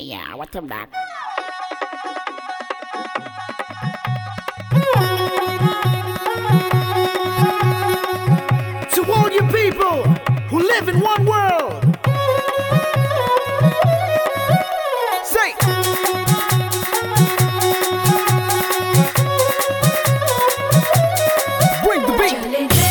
Yeah, what's up, Doc? To all you people who live in one world. Say. Bring the beat.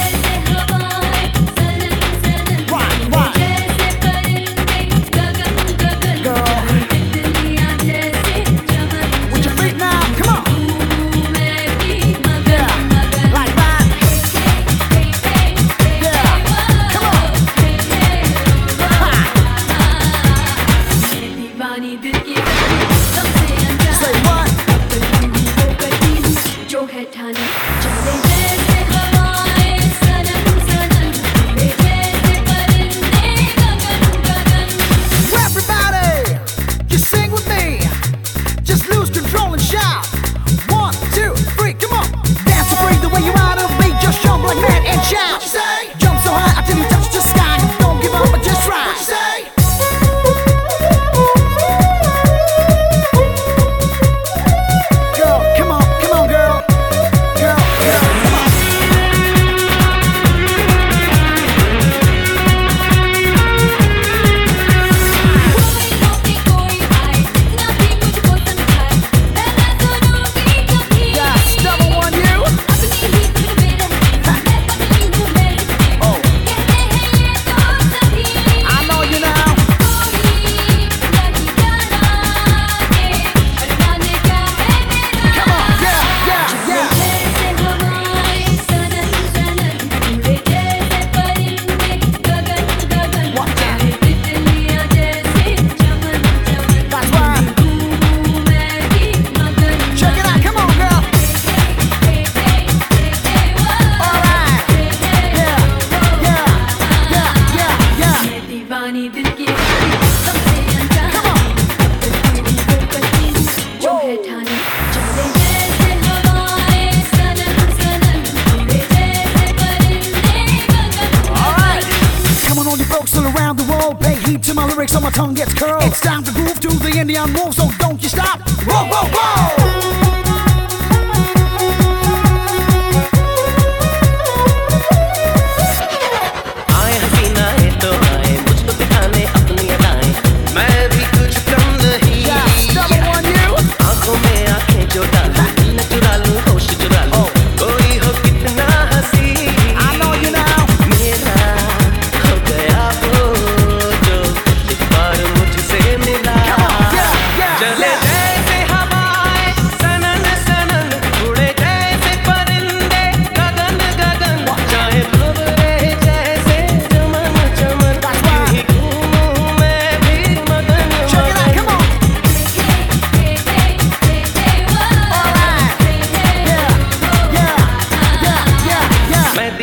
Say what? जो है ठाने चले money. Come on. all you folks all around the world, pay heed to my lyrics, so my tongue gets curled. It's time to groove to the Indian move, so don't you stop. Whoa, whoa, whoa!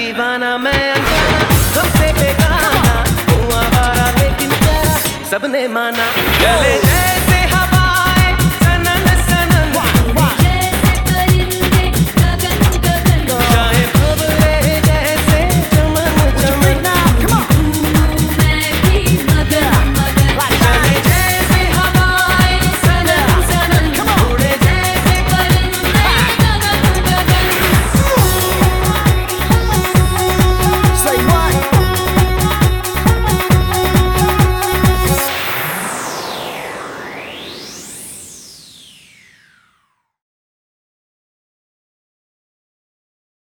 दीवाना मैं अनजाना हमसे बेगाना हुआ बारा लेकिन प्यारा सबने माना। चले जाए।